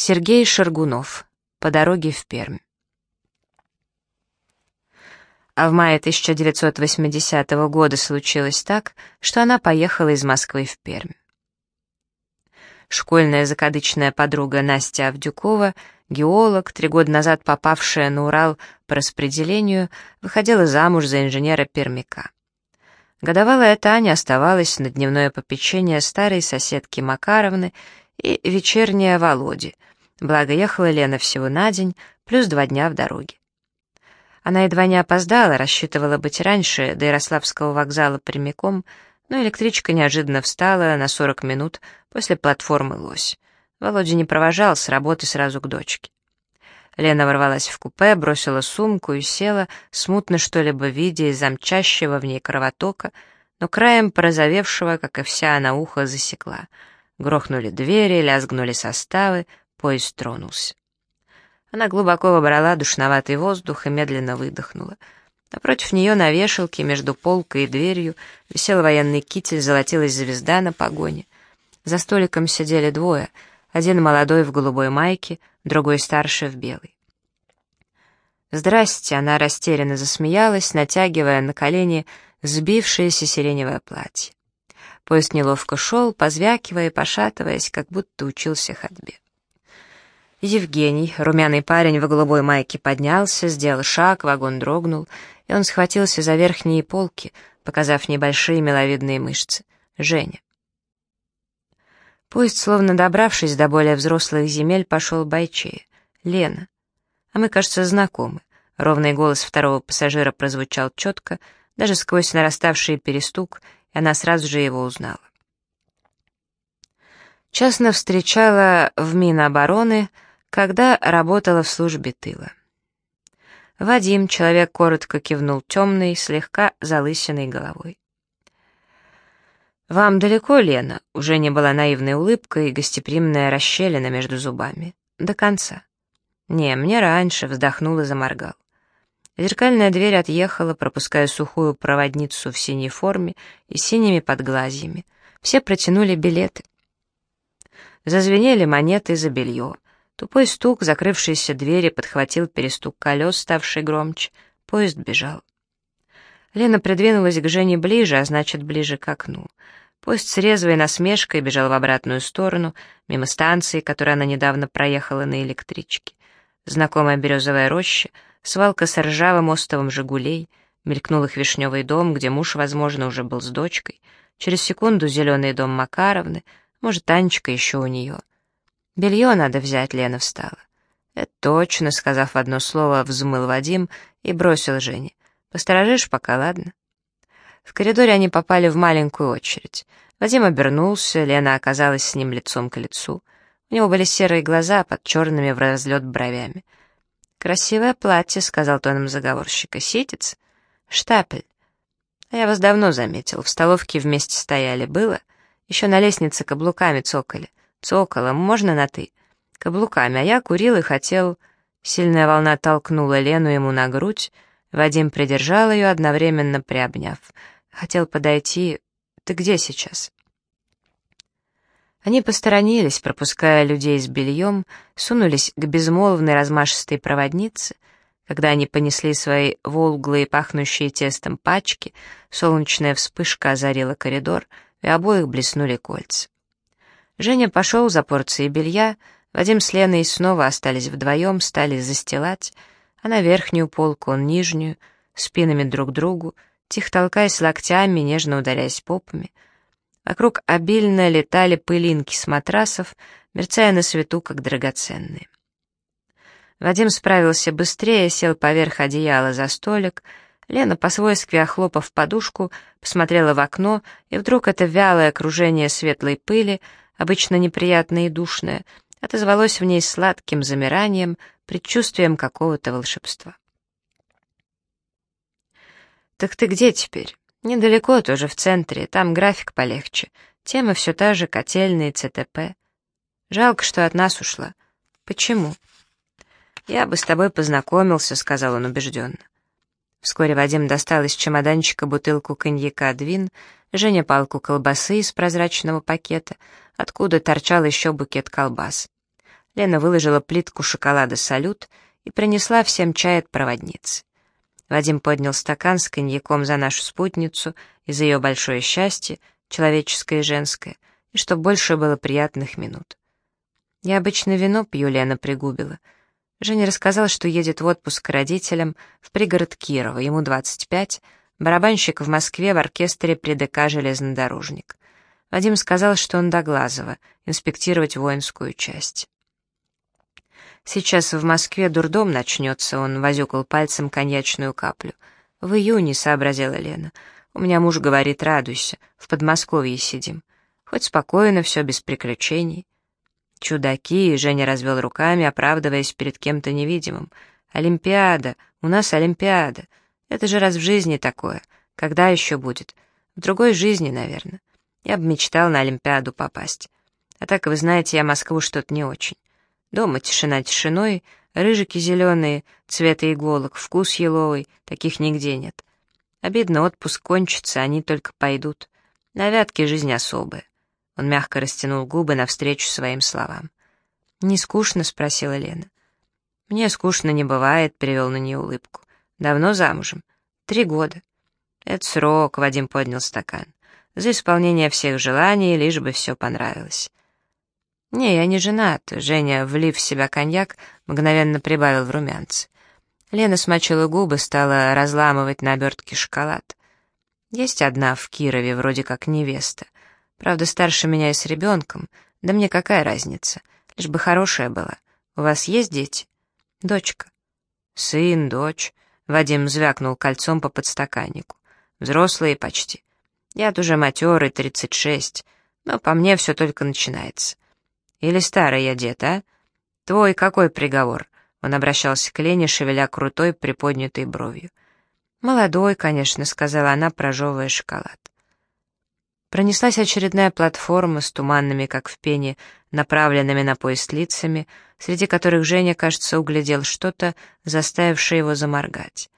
Сергей Шаргунов. По дороге в Пермь. А в мае 1980 года случилось так, что она поехала из Москвы в Пермь. Школьная закадычная подруга Настя Авдюкова, геолог, три года назад попавшая на Урал по распределению, выходила замуж за инженера-пермяка. Годовалая Таня оставалась на дневное попечение старой соседки Макаровны и вечерняя Володи, благо ехала Лена всего на день, плюс два дня в дороге. Она едва не опоздала, рассчитывала быть раньше до Ярославского вокзала прямиком, но электричка неожиданно встала на 40 минут после платформы «Лось». Володя не провожал с работы сразу к дочке. Лена ворвалась в купе, бросила сумку и села, смутно что-либо видя из замчащего в ней кровотока, но краем порозовевшего, как и вся она ухо, засекла. Грохнули двери, лязгнули составы, поезд тронулся. Она глубоко вобрала душноватый воздух и медленно выдохнула. Напротив нее на вешалке между полкой и дверью висел военный китель, золотилась звезда на погоне. За столиком сидели двое, один молодой в голубой майке, другой старше в белой. «Здрасте!» — она растерянно засмеялась, натягивая на колени сбившееся сиреневое платье. Поезд неловко шел, позвякивая и пошатываясь, как будто учился ходьбе. Евгений, румяный парень в голубой майке, поднялся, сделал шаг, вагон дрогнул, и он схватился за верхние полки, показав небольшие миловидные мышцы. Женя. Поезд, словно добравшись до более взрослых земель, пошел бойчее. Лена. А мы, кажется, знакомы. Ровный голос второго пассажира прозвучал четко, даже сквозь нараставший перестук, она сразу же его узнала. Частно встречала в Минобороны, когда работала в службе тыла. Вадим, человек коротко кивнул темной, слегка залысиной головой. «Вам далеко, Лена?» Уже не была наивной улыбкой и гостеприимная расщелина между зубами. «До конца». «Не, мне раньше», — вздохнул и заморгал. Зеркальная дверь отъехала, пропуская сухую проводницу в синей форме и синими подглазьями. Все протянули билеты. Зазвенели монеты за белье. Тупой стук закрывшейся двери подхватил перестук колес, ставший громче. Поезд бежал. Лена придвинулась к Жене ближе, а значит, ближе к окну. Поезд с резвой насмешкой бежал в обратную сторону, мимо станции, которую она недавно проехала на электричке. Знакомая березовая роща, свалка с ржавым остовом «Жигулей», мелькнул их вишневый дом, где муж, возможно, уже был с дочкой. Через секунду зеленый дом Макаровны, может, Танечка еще у нее. «Белье надо взять», — Лена встала. «Это точно», — сказав одно слово, взмыл Вадим и бросил Жене. «Посторожишь пока, ладно?» В коридоре они попали в маленькую очередь. Вадим обернулся, Лена оказалась с ним лицом к лицу. У него были серые глаза под черными в разлет бровями. «Красивое платье», — сказал тоном заговорщика. «Ситец?» «Штапель». «А я вас давно заметил. В столовке вместе стояли. Было? Еще на лестнице каблуками цокали. Цоколом, можно на «ты»?» Каблуками, а я курил и хотел... Сильная волна толкнула Лену ему на грудь. Вадим придержал ее, одновременно приобняв. Хотел подойти... «Ты где сейчас?» Они посторонились, пропуская людей с бельем, сунулись к безмолвной размашистой проводнице. Когда они понесли свои волглые, пахнущие тестом пачки, солнечная вспышка озарила коридор, и обоих блеснули кольца. Женя пошел за порцией белья, Вадим с Леной снова остались вдвоем, стали застилать, она верхнюю полку, он нижнюю, спинами друг к другу, тихо толкаясь локтями, нежно ударяясь попами. Вокруг обильно летали пылинки с матрасов, мерцая на свету, как драгоценные. Вадим справился быстрее, сел поверх одеяла за столик, Лена, по-свойски охлопав подушку, посмотрела в окно, и вдруг это вялое окружение светлой пыли — обычно неприятное и душное, отозвалось в ней сладким замиранием, предчувствием какого-то волшебства. «Так ты где теперь?» «Недалеко, тоже в центре, там график полегче. Тема все та же, котельные, ЦТП. Жалко, что от нас ушла. Почему?» «Я бы с тобой познакомился», — сказал он убежденно. Вскоре Вадим достал из чемоданчика бутылку коньяка «Двин», Женя палку колбасы из прозрачного пакета, откуда торчал еще букет колбас. Лена выложила плитку шоколада «Салют» и принесла всем чай от проводницы. Вадим поднял стакан с коньяком за нашу спутницу и за ее большое счастье, человеческое и женское, и чтоб больше было приятных минут. Я обычно вино пью, Лена пригубила. Женя рассказал, что едет в отпуск к родителям в пригород Кирова, ему 25, барабанщик в Москве в оркестре при ДК «Железнодорожник». Вадим сказал, что он до Глазова, инспектировать воинскую часть. Сейчас в Москве дурдом начнется, он возюкал пальцем коньячную каплю. В июне, сообразила Лена. У меня муж говорит, радуйся, в Подмосковье сидим. Хоть спокойно, все без приключений. Чудаки, Женя развел руками, оправдываясь перед кем-то невидимым. Олимпиада, у нас Олимпиада. Это же раз в жизни такое. Когда еще будет? В другой жизни, наверное. Я бы мечтал на Олимпиаду попасть. А так, вы знаете, я Москву что-то не очень. Дома тишина тишиной, рыжики зеленые, цвета иголок, вкус еловый, таких нигде нет. Обидно, отпуск кончится, они только пойдут. На вятке жизнь особая. Он мягко растянул губы навстречу своим словам. «Не скучно?» — спросила Лена. «Мне скучно не бывает», — перевел на нее улыбку. «Давно замужем?» «Три года». «Это срок», — Вадим поднял стакан. «За исполнение всех желаний, лишь бы все понравилось». «Не, я не женат», — Женя, влив в себя коньяк, мгновенно прибавил в румянцы. Лена смочила губы, стала разламывать на обертке шоколад. «Есть одна в Кирове, вроде как невеста. Правда, старше меня и с ребенком. Да мне какая разница? Лишь бы хорошая была. У вас есть дети?» «Дочка». «Сын, дочь», — Вадим звякнул кольцом по подстаканнику. «Взрослые почти. Я-то уже матерый, тридцать шесть, но по мне все только начинается». Или старый я дед, а? Твой какой приговор?» Он обращался к Лене, шевеля крутой, приподнятой бровью. «Молодой, конечно», — сказала она, прожевывая шоколад. Пронеслась очередная платформа с туманными, как в пене, направленными на поезд лицами, среди которых Женя, кажется, углядел что-то, заставившее его заморгать.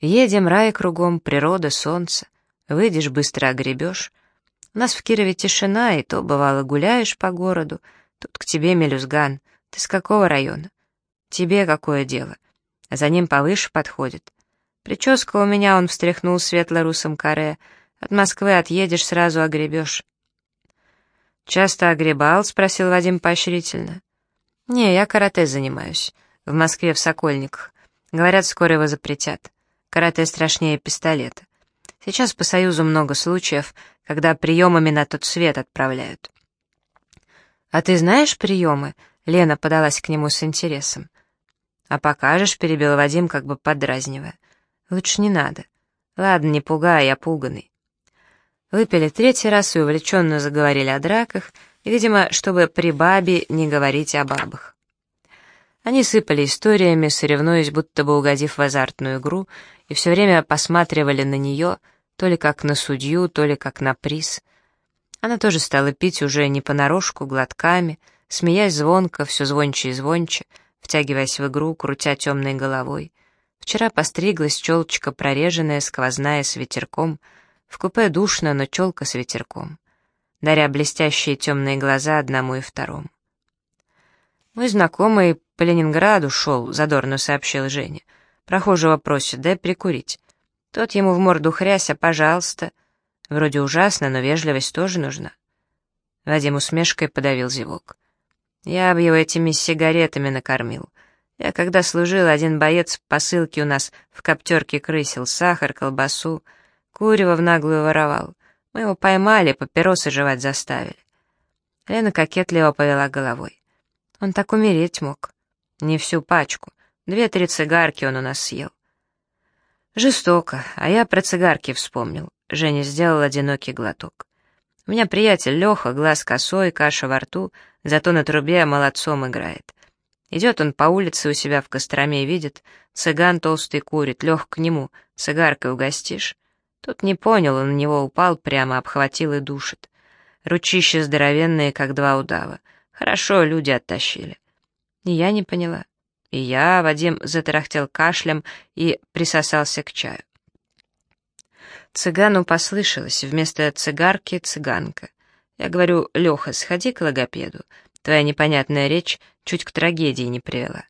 «Едем, рай кругом, природа, солнце. Выйдешь, быстро огребешь. У нас в Кирове тишина, и то, бывало, гуляешь по городу. Тут к тебе мелюзган. Ты с какого района? Тебе какое дело? А за ним повыше подходит. Прическа у меня, он встряхнул светло-русым каре. От Москвы отъедешь, сразу огребешь. «Часто огребал?» — спросил Вадим поощрительно. «Не, я карате занимаюсь. В Москве, в Сокольниках. Говорят, скоро его запретят. Карате страшнее пистолета. Сейчас по Союзу много случаев, когда приемами на тот свет отправляют. «А ты знаешь приемы?» — Лена подалась к нему с интересом. «А покажешь?» — перебил Вадим, как бы подразнивая. «Лучше не надо. Ладно, не пугай, я пуганый». Выпили третий раз и увлеченно заговорили о драках, видимо, чтобы при бабе не говорить о бабах. Они сыпали историями, соревнуясь, будто бы угодив в азартную игру, и все время посматривали на нее — то ли как на судью, то ли как на приз. Она тоже стала пить уже не понарошку, глотками, смеясь звонко, все звонче и звонче, втягиваясь в игру, крутя темной головой. Вчера постриглась челочка прореженная, сквозная, с ветерком. В купе душно, но челка с ветерком. Даря блестящие темные глаза одному и второму. «Мой знакомый по Ленинграду шел», — задорно сообщил Женя. «Прохожего просит, дай прикурить. Тот ему в морду хряся, пожалуйста. Вроде ужасно, но вежливость тоже нужна. Вадим усмешкой подавил зевок. Я бы его этими сигаретами накормил. Я когда служил, один боец в посылке у нас в коптерке крысил, сахар, колбасу, курево в наглую воровал. Мы его поймали, папиросы жевать заставили. Лена кокетливо повела головой. Он так умереть мог. Не всю пачку. Две-три цигарки он у нас съел. Жестоко, а я про цигарки вспомнил. Женя сделал одинокий глоток. У меня приятель Леха, глаз косой, каша во рту, зато на трубе молодцом играет. Идет он по улице у себя в Костроме и видит, цыган толстый курит, Лех к нему, цигаркой угостишь. Тут не понял, он на него упал, прямо обхватил и душит. Ручища здоровенные, как два удава. Хорошо, люди оттащили. И я не поняла. И я, Вадим затарахтел кашлем и присосался к чаю. Цыгану послышалось, вместо цигарки — цыганка. Я говорю, Леха, сходи к логопеду. Твоя непонятная речь чуть к трагедии не привела.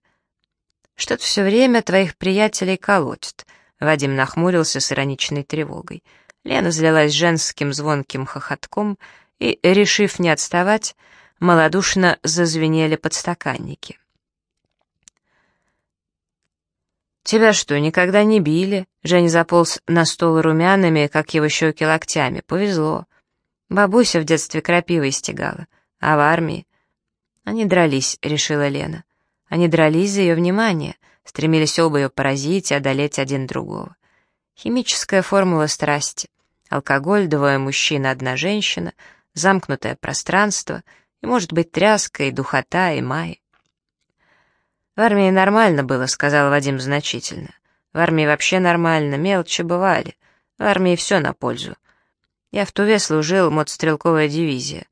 Что-то все время твоих приятелей колотит. Вадим нахмурился с ироничной тревогой. Лена залилась женским звонким хохотком и, решив не отставать, малодушно зазвенели подстаканники. «Тебя что, никогда не били?» Женя заполз на стол румяными, как его щеки локтями. «Повезло. Бабуся в детстве крапивой стегала. А в армии?» «Они дрались», — решила Лена. Они дрались за ее внимание, стремились оба ее поразить и одолеть один другого. Химическая формула страсти. Алкоголь, двое мужчин, одна женщина, замкнутое пространство, и, может быть, тряска, и духота, и май. «В армии нормально было», — сказал Вадим значительно. «В армии вообще нормально, мелочи бывали. В армии все на пользу. Я в Туве служил, мотострелковая дивизия.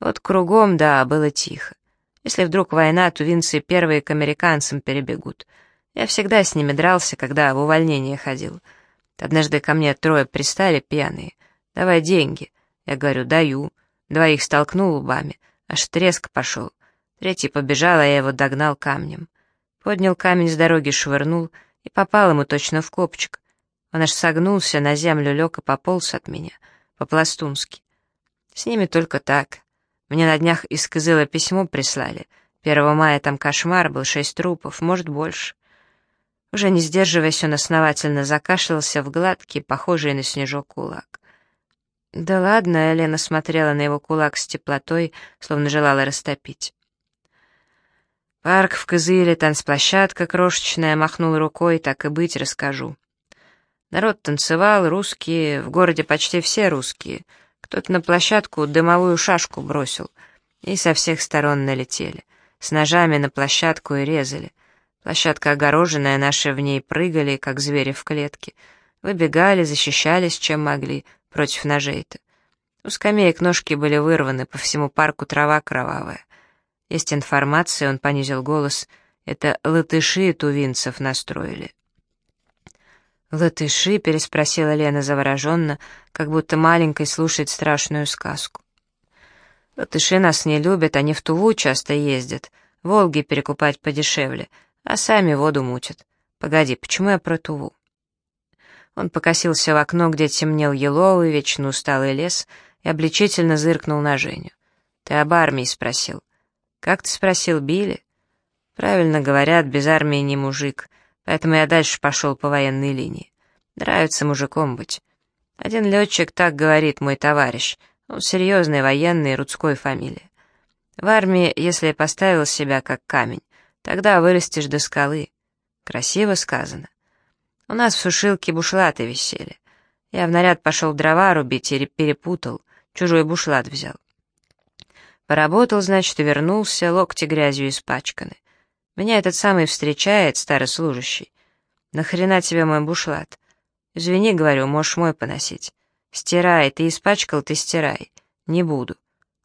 Вот кругом, да, было тихо. Если вдруг война, тувинцы первые к американцам перебегут. Я всегда с ними дрался, когда в увольнение ходил. Однажды ко мне трое пристали пьяные. «Давай деньги». Я говорю, «Даю». Двоих столкнул лбами, аж треск пошел. Третий побежал, а я его догнал камнем. Поднял камень с дороги, швырнул и попал ему точно в копчик. Он аж согнулся, на землю лег и пополз от меня, по-пластунски. С ними только так. Мне на днях из Кызыла письмо прислали. Первого мая там кошмар был, шесть трупов, может, больше. Уже не сдерживаясь, он основательно закашлялся в гладкий, похожий на снежок кулак. «Да ладно», — Елена смотрела на его кулак с теплотой, словно желала растопить. Парк в Кызыле, танцплощадка крошечная, махнул рукой, так и быть, расскажу. Народ танцевал, русские, в городе почти все русские. Кто-то на площадку дымовую шашку бросил, и со всех сторон налетели. С ножами на площадку и резали. Площадка огороженная, наши в ней прыгали, как звери в клетке. Выбегали, защищались, чем могли, против ножей-то. У скамеек ножки были вырваны, по всему парку трава кровавая. Есть информация, он понизил голос, это латыши тувинцев настроили. «Латыши?» — переспросила Лена завороженно, как будто маленькой слушает страшную сказку. «Латыши нас не любят, они в Туву часто ездят, Волги перекупать подешевле, а сами воду мутят. Погоди, почему я про Туву?» Он покосился в окно, где темнел еловый, вечно усталый лес, и обличительно зыркнул на Женю. «Ты об армии?» — спросил. «Как ты спросил, били?» «Правильно говорят, без армии не мужик, поэтому я дальше пошел по военной линии. Нравится мужиком быть. Один летчик так говорит, мой товарищ. Он серьезный военный, рудской фамилии. В армии, если поставил себя как камень, тогда вырастешь до скалы. Красиво сказано. У нас в сушилке бушлаты висели. Я в наряд пошел дрова рубить и перепутал, чужой бушлат взял. Поработал, значит, и вернулся, локти грязью испачканы. Меня этот самый встречает, старый служащий. Нахрена тебе мой бушлат? Извини, говорю, можешь мой поносить. Стирай, ты испачкал, ты стирай. Не буду.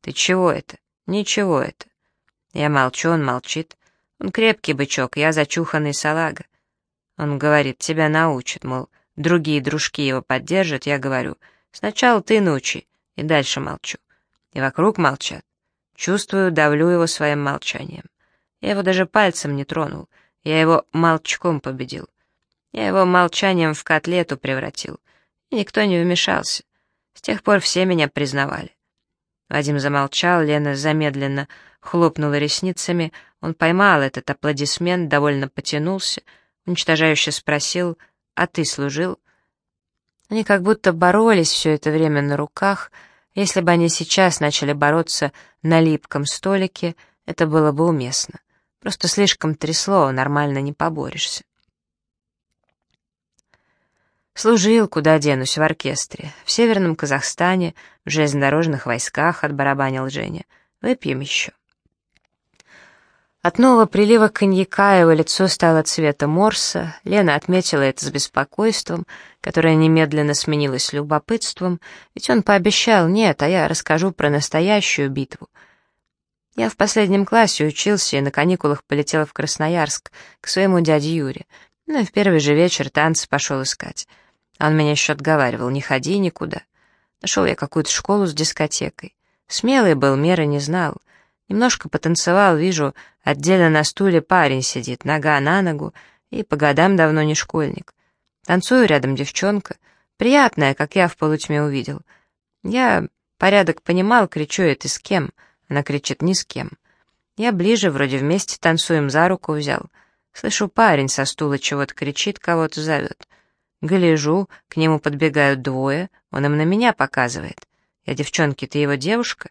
Ты чего это? Ничего это. Я молчу, он молчит. Он крепкий бычок, я зачуханный салага. Он говорит, тебя научат, мол, другие дружки его поддержат, я говорю, сначала ты научи, и дальше молчу. И вокруг молчат. Чувствую, давлю его своим молчанием. Я его даже пальцем не тронул, я его молчком победил. Я его молчанием в котлету превратил, и никто не вмешался. С тех пор все меня признавали. Вадим замолчал, Лена замедленно хлопнула ресницами, он поймал этот аплодисмент, довольно потянулся, уничтожающе спросил, «А ты служил?» Они как будто боролись все это время на руках, если бы они сейчас начали бороться на липком столике, это было бы уместно. Просто слишком трясло, нормально не поборешься. Служил, куда денусь, в оркестре. В Северном Казахстане, в железнодорожных войсках отбарабанил Женя. Выпьем еще. От нового прилива коньяка его лицо стало цвета морса. Лена отметила это с беспокойством, которое немедленно сменилось любопытством, ведь он пообещал «нет, а я расскажу про настоящую битву». Я в последнем классе учился и на каникулах полетел в Красноярск к своему дяде Юре. Ну и в первый же вечер танцы пошел искать. Он меня еще отговаривал «не ходи никуда». Нашел я какую-то школу с дискотекой. Смелый был, меры не знал — Немножко потанцевал, вижу, отдельно на стуле парень сидит, нога на ногу, и по годам давно не школьник. Танцую рядом девчонка, приятная, как я в полутьме увидел. Я порядок понимал, кричу, это с кем? Она кричит, ни с кем. Я ближе, вроде вместе танцуем, за руку взял. Слышу, парень со стула чего-то кричит, кого-то зовет. Гляжу, к нему подбегают двое, он им на меня показывает. Я, девчонки, ты его девушка?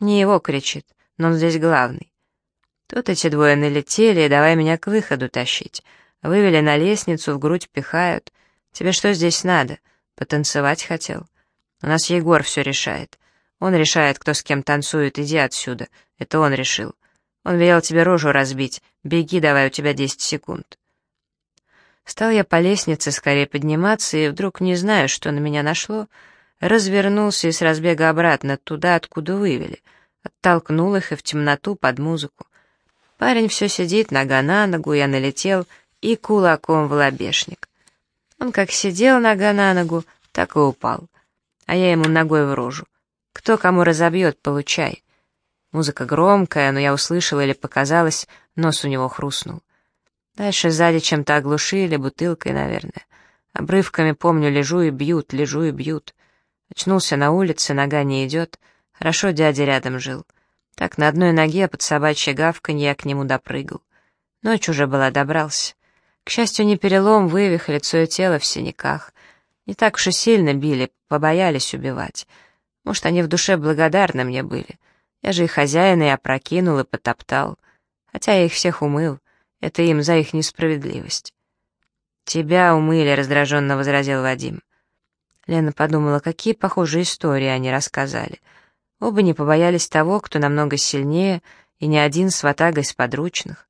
Не его кричит, но он здесь главный. Тут эти двое налетели и давай меня к выходу тащить. Вывели на лестницу, в грудь пихают. Тебе что здесь надо? Потанцевать хотел? У нас Егор все решает. Он решает, кто с кем танцует, иди отсюда. Это он решил. Он велел тебе рожу разбить. Беги, давай, у тебя десять секунд. Стал я по лестнице скорее подниматься, и вдруг, не знаю, что на меня нашло, развернулся и с разбега обратно туда, откуда вывели. Оттолкнул их и в темноту под музыку. Парень все сидит, нога на ногу, я налетел и кулаком в лобешник. Он как сидел нога на ногу, так и упал. А я ему ногой в рожу. Кто кому разобьет, получай. Музыка громкая, но я услышал или показалось, нос у него хрустнул. Дальше сзади чем-то оглушили, бутылкой, наверное. Обрывками, помню, лежу и бьют, лежу и бьют. Очнулся на улице, нога не идет. Хорошо дядя рядом жил. Так на одной ноге под собачьей гавканье я к нему допрыгал. Ночь уже была, добрался. К счастью, не перелом, вывих, лицо и тело в синяках. Не так уж и сильно били, побоялись убивать. Может, они в душе благодарны мне были. Я же и хозяина и опрокинул, и потоптал. Хотя я их всех умыл. Это им за их несправедливость. «Тебя умыли», — раздраженно возразил Вадим. Лена подумала, какие похожие истории они рассказали. Оба не побоялись того, кто намного сильнее, и ни один с ватагой с подручных.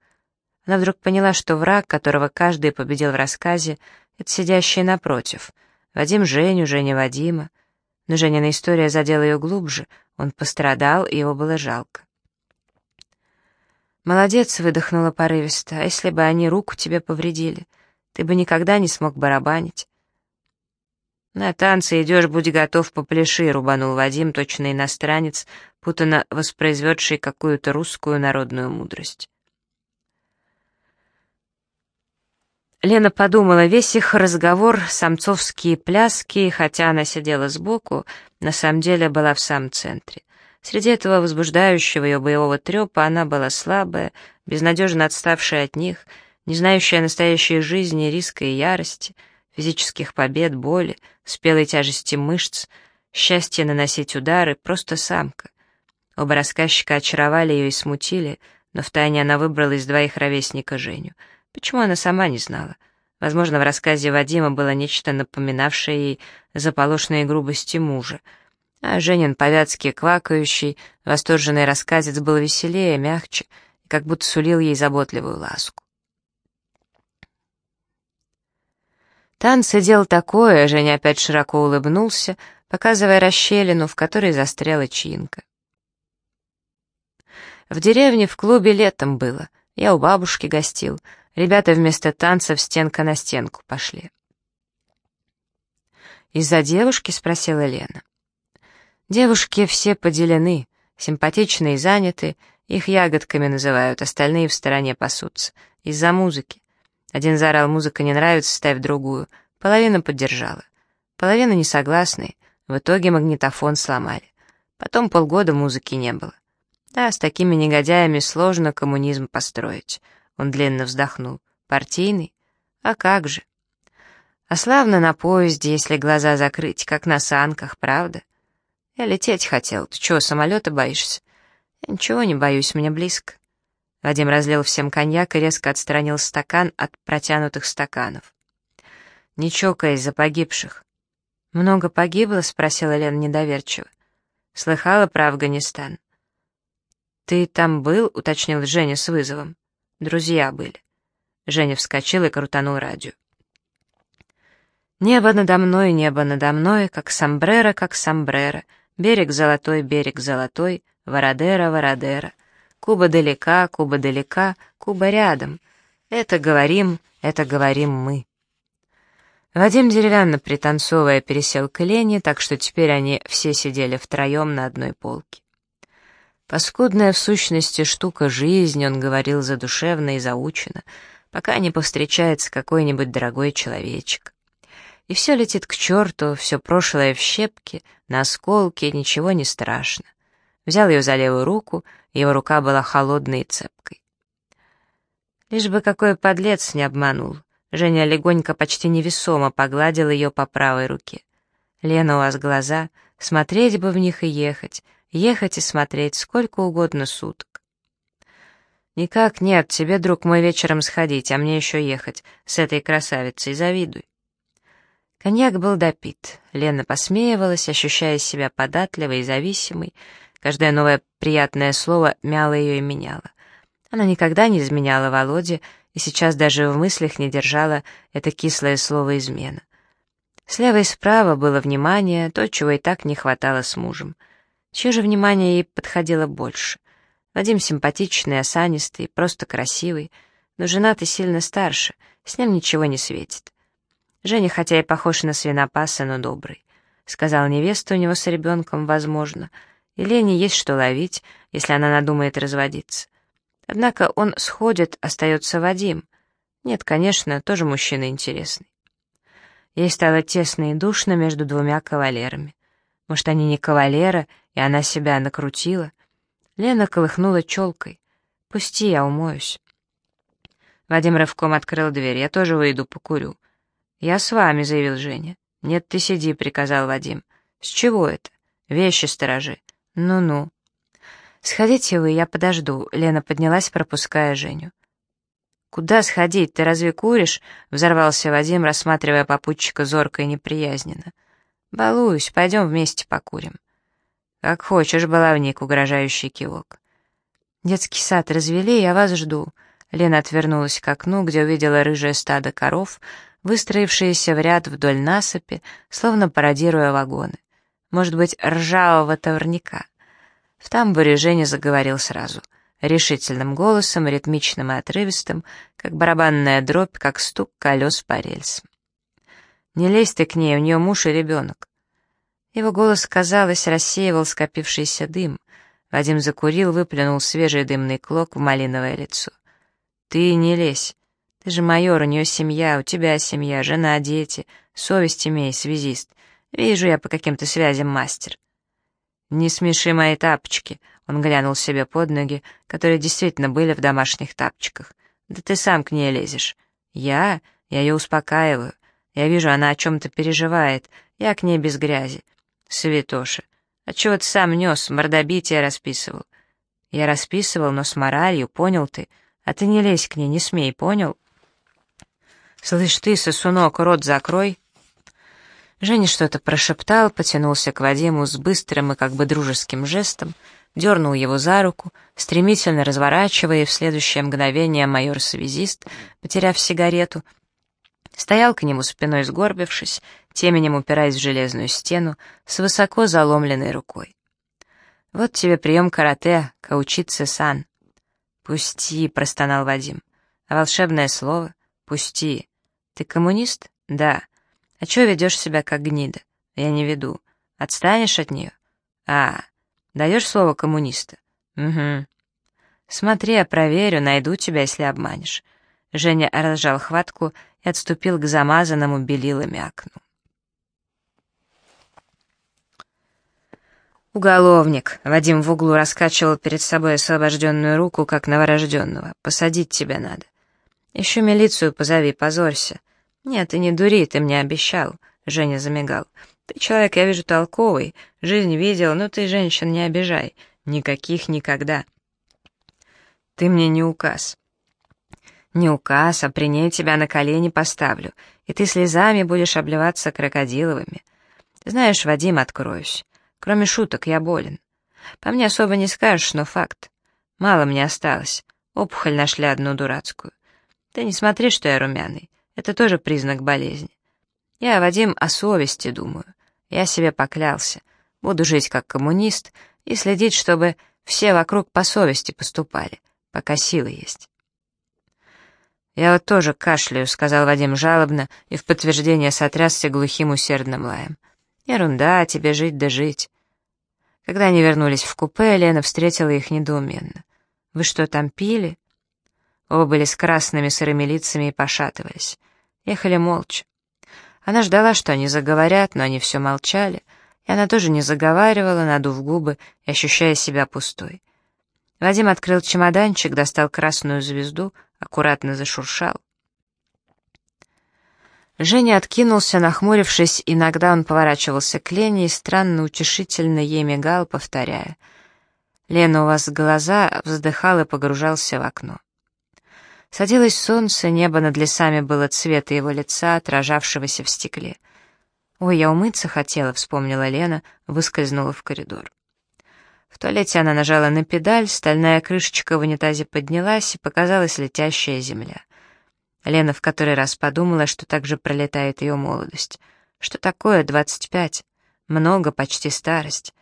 Она вдруг поняла, что враг, которого каждый победил в рассказе, — это сидящий напротив. Вадим Женю, Женя Вадима. Но Женина история задела ее глубже, он пострадал, и его было жалко. «Молодец», — выдохнула порывисто, «а если бы они руку тебе повредили? Ты бы никогда не смог барабанить». «На танцы идешь, будь готов, попляши», — рубанул Вадим, точно иностранец, путано воспроизведший какую-то русскую народную мудрость. Лена подумала, весь их разговор, самцовские пляски, хотя она сидела сбоку, на самом деле была в самом центре. Среди этого возбуждающего ее боевого трепа она была слабая, безнадежно отставшая от них, не знающая настоящей жизни, риска и ярости, физических побед, боли, спелой тяжести мышц, счастья наносить удары, просто самка. Оба рассказчика очаровали ее и смутили, но втайне она выбрала из двоих ровесника Женю. Почему она сама не знала? Возможно, в рассказе Вадима было нечто напоминавшее ей заполошные грубости мужа — а Женин повятски квакающий, восторженный рассказец был веселее, мягче, как будто сулил ей заботливую ласку. Танцы дел такое, Женя опять широко улыбнулся, показывая расщелину, в которой застряла чинка. В деревне в клубе летом было, я у бабушки гостил, ребята вместо танцев стенка на стенку пошли. «Из-за девушки?» — спросила Лена. Девушки все поделены, симпатичные и заняты, их ягодками называют, остальные в стороне пасутся. Из-за музыки. Один заорал, музыка не нравится, ставь другую. Половина поддержала. Половина не согласны. В итоге магнитофон сломали. Потом полгода музыки не было. Да, с такими негодяями сложно коммунизм построить. Он длинно вздохнул. Партийный? А как же? А славно на поезде, если глаза закрыть, как на санках, правда? Я лететь хотел. Ты чего, самолета боишься? Я ничего не боюсь, мне близко. Вадим разлил всем коньяк и резко отстранил стакан от протянутых стаканов. Не чокаясь за погибших. «Много погибло?» — спросила Лена недоверчиво. «Слыхала про Афганистан?» «Ты там был?» — уточнил Женя с вызовом. «Друзья были». Женя вскочил и крутанул радио. «Небо надо мной, небо надо мной, как сомбреро, как сомбреро», Берег золотой, берег золотой, Вородера, Вородера. Куба далека, Куба далека, Куба рядом. Это говорим, это говорим мы. Вадим деревянно пританцовывая пересел к Лене, так что теперь они все сидели втроем на одной полке. Паскудная в сущности штука жизнь, он говорил задушевно и заучено, пока не повстречается какой-нибудь дорогой человечек. И все летит к черту, все прошлое в щепки, на осколки, ничего не страшно. Взял ее за левую руку, его рука была холодной и цепкой. Лишь бы какой подлец не обманул. Женя легонько, почти невесомо погладил ее по правой руке. «Лена, у вас глаза, смотреть бы в них и ехать, ехать и смотреть сколько угодно суток». «Никак нет, тебе, друг мой, вечером сходить, а мне еще ехать, с этой красавицей, завидуй». Коньяк был допит. Лена посмеивалась, ощущая себя податливой и зависимой. Каждое новое приятное слово мяло ее и меняло. Она никогда не изменяла Володе, и сейчас даже в мыслях не держала это кислое слово «измена». Слева и справа было внимание, то, чего и так не хватало с мужем. Чье же внимание ей подходило больше? Вадим симпатичный, осанистый, просто красивый, но женатый сильно старше, с ним ничего не светит. Женя, хотя и похож на свинопаса, но добрый. Сказал невеста у него с ребенком, возможно, и Лене есть что ловить, если она надумает разводиться. Однако он сходит, остается Вадим. Нет, конечно, тоже мужчина интересный. Ей стало тесно и душно между двумя кавалерами. Может, они не кавалеры, и она себя накрутила? Лена колыхнула челкой. «Пусти, я умоюсь». Вадим рывком открыл дверь. «Я тоже выйду, покурю». «Я с вами», — заявил Женя. «Нет, ты сиди», — приказал Вадим. «С чего это? Вещи сторожи». «Ну-ну». «Сходите вы, я подожду», — Лена поднялась, пропуская Женю. «Куда сходить? Ты разве куришь?» — взорвался Вадим, рассматривая попутчика зорко и неприязненно. «Балуюсь, пойдем вместе покурим». «Как хочешь, баловник», — угрожающий кивок. «Детский сад развели, я вас жду». Лена отвернулась к окну, где увидела рыжее стадо коров, выстроившиеся в ряд вдоль насыпи, словно пародируя вагоны. Может быть, ржавого товарника. В тамбуре Женя заговорил сразу. Решительным голосом, ритмичным и отрывистым, как барабанная дробь, как стук колес по рельсам. «Не лезь ты к ней, у нее муж и ребенок». Его голос, казалось, рассеивал скопившийся дым. Вадим закурил, выплюнул свежий дымный клок в малиновое лицо. «Ты не лезь. Ты же майор, у нее семья, у тебя семья, жена, дети. Совесть имей, связист. Вижу я по каким-то связям мастер. «Не смеши мои тапочки», — он глянул себе под ноги, которые действительно были в домашних тапочках. «Да ты сам к ней лезешь». «Я? Я ее успокаиваю. Я вижу, она о чем-то переживает. Я к ней без грязи». «Святоша, а чего ты сам нес, мордобитие расписывал?» «Я расписывал, но с моралью, понял ты? А ты не лезь к ней, не смей, понял?» «Слышь ты, сосунок, рот закрой!» Женя что-то прошептал, потянулся к Вадиму с быстрым и как бы дружеским жестом, дернул его за руку, стремительно разворачивая, и в следующее мгновение майор-связист, потеряв сигарету, стоял к нему спиной сгорбившись, теменем упираясь в железную стену, с высоко заломленной рукой. «Вот тебе прием карате, каучицы-сан». «Пусти», — простонал Вадим. «А волшебное слово? Пусти. Ты коммунист? Да. А чё ведешь себя как гнида? Я не веду. Отстанешь от нее? А, даешь слово коммуниста? Угу. Смотри, я проверю, найду тебя, если обманешь. Женя разжал хватку и отступил к замазанному белилами окну. «Уголовник!» — Вадим в углу раскачивал перед собой освобожденную руку, как новорожденного. «Посадить тебя надо. Еще милицию позови, позорься. «Нет, ты не дури, ты мне обещал», — Женя замигал. «Ты человек, я вижу, толковый, жизнь видел, но ты женщин не обижай. Никаких никогда». «Ты мне не указ». «Не указ, а при ней тебя на колени поставлю, и ты слезами будешь обливаться крокодиловыми. Знаешь, Вадим, откроюсь. Кроме шуток, я болен. По мне особо не скажешь, но факт. Мало мне осталось. Опухоль нашли одну дурацкую. Ты не смотри, что я румяный. Это тоже признак болезни. Я, Вадим, о совести думаю. Я себе поклялся. Буду жить как коммунист и следить, чтобы все вокруг по совести поступали, пока силы есть. «Я вот тоже кашляю», — сказал Вадим жалобно и в подтверждение сотрясся глухим усердным лаем. «Ерунда, тебе жить да жить». Когда они вернулись в купе, Лена встретила их недоуменно. «Вы что, там пили?» Оба были с красными сырыми лицами и пошатывались. Ехали молча. Она ждала, что они заговорят, но они все молчали, и она тоже не заговаривала, надув губы и ощущая себя пустой. Вадим открыл чемоданчик, достал красную звезду, аккуратно зашуршал. Женя откинулся, нахмурившись, иногда он поворачивался к Лене и странно утешительно ей мигал, повторяя. «Лена, у вас глаза», вздыхал и погружался в окно. Садилось солнце, небо над лесами было цвета его лица, отражавшегося в стекле. «Ой, я умыться хотела», — вспомнила Лена, выскользнула в коридор. В туалете она нажала на педаль, стальная крышечка в унитазе поднялась, и показалась летящая земля. Лена в который раз подумала, что так же пролетает ее молодость. Что такое двадцать пять? Много, почти старость.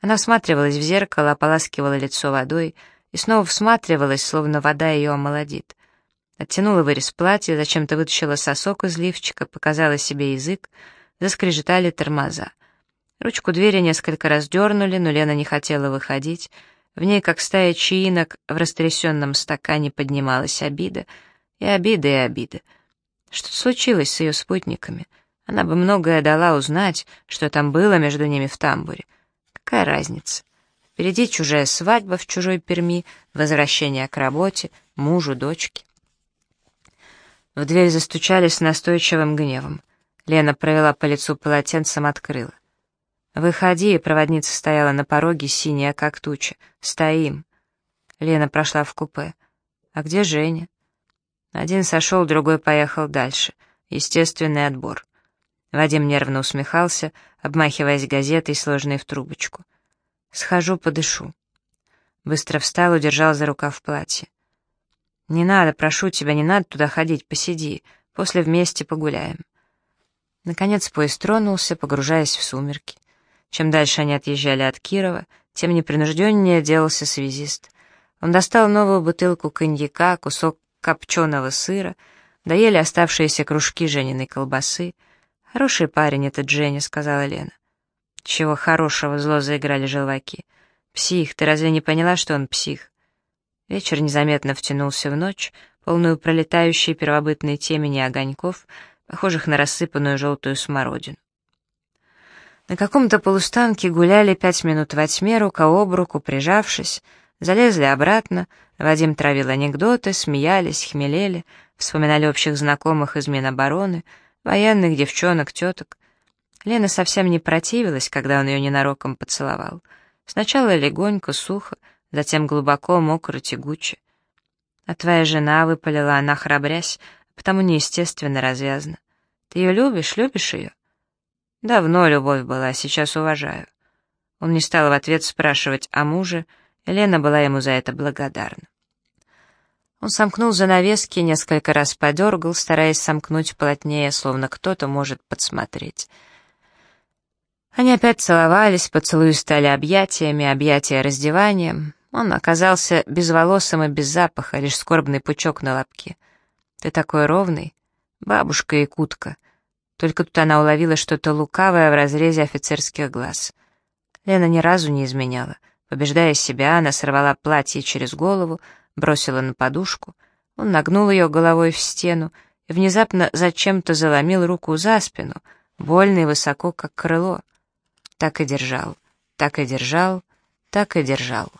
Она всматривалась в зеркало, ополаскивала лицо водой и снова всматривалась, словно вода ее омолодит. Оттянула вырез платья, зачем-то вытащила сосок из лифчика, показала себе язык, заскрежетали тормоза. Ручку двери несколько раз дернули, но Лена не хотела выходить. В ней, как стая чаинок, в растрясенном стакане поднималась обида, и обида, и обида. Что случилось с ее спутниками? Она бы многое дала узнать, что там было между ними в тамбуре. Какая разница? Впереди чужая свадьба в чужой Перми, возвращение к работе, мужу, дочке. В дверь застучали с настойчивым гневом. Лена провела по лицу полотенцем, открыла. «Выходи», — проводница стояла на пороге, синяя, как туча. «Стоим». Лена прошла в купе. «А где Женя?» Один сошел, другой поехал дальше. Естественный отбор. Вадим нервно усмехался, обмахиваясь газетой, сложенной в трубочку. «Схожу, подышу». Быстро встал, удержал за рукав платье. «Не надо, прошу тебя, не надо туда ходить, посиди. После вместе погуляем». Наконец поезд тронулся, погружаясь в сумерки. Чем дальше они отъезжали от Кирова, тем непринужденнее делался связист. Он достал новую бутылку коньяка, кусок копченого сыра, доели оставшиеся кружки Жениной колбасы. «Хороший парень этот Женя», — сказала Лена. «Чего хорошего?» — зло заиграли желваки. «Псих, ты разве не поняла, что он псих?» Вечер незаметно втянулся в ночь, полную пролетающей первобытной темени огоньков, похожих на рассыпанную желтую смородину. На каком-то полустанке гуляли пять минут во тьме, рука об руку, прижавшись, залезли обратно, Вадим травил анекдоты, смеялись, хмелели, вспоминали общих знакомых из Минобороны, военных, девчонок, теток. Лена совсем не противилась, когда он ее ненароком поцеловал. Сначала легонько, сухо, затем глубоко, мокро, тягуче. А твоя жена выпалила она, храбрясь, потому неестественно развязно. Ты ее любишь, любишь ее? Давно любовь была, сейчас уважаю. Он не стал в ответ спрашивать о муже, Лена была ему за это благодарна. Он сомкнул занавески, несколько раз подергал, стараясь сомкнуть плотнее, словно кто-то может подсмотреть. Они опять целовались, поцелуи стали объятиями, объятия раздеванием. Он оказался безволосым и без запаха, лишь скорбный пучок на лобке. «Ты такой ровный, бабушка и кутка». Только тут она уловила что-то лукавое в разрезе офицерских глаз. Лена ни разу не изменяла. Побеждая себя, она сорвала платье через голову, бросила на подушку. Он нагнул ее головой в стену и внезапно зачем-то заломил руку за спину, больно и высоко, как крыло. Так и держал, так и держал, так и держал.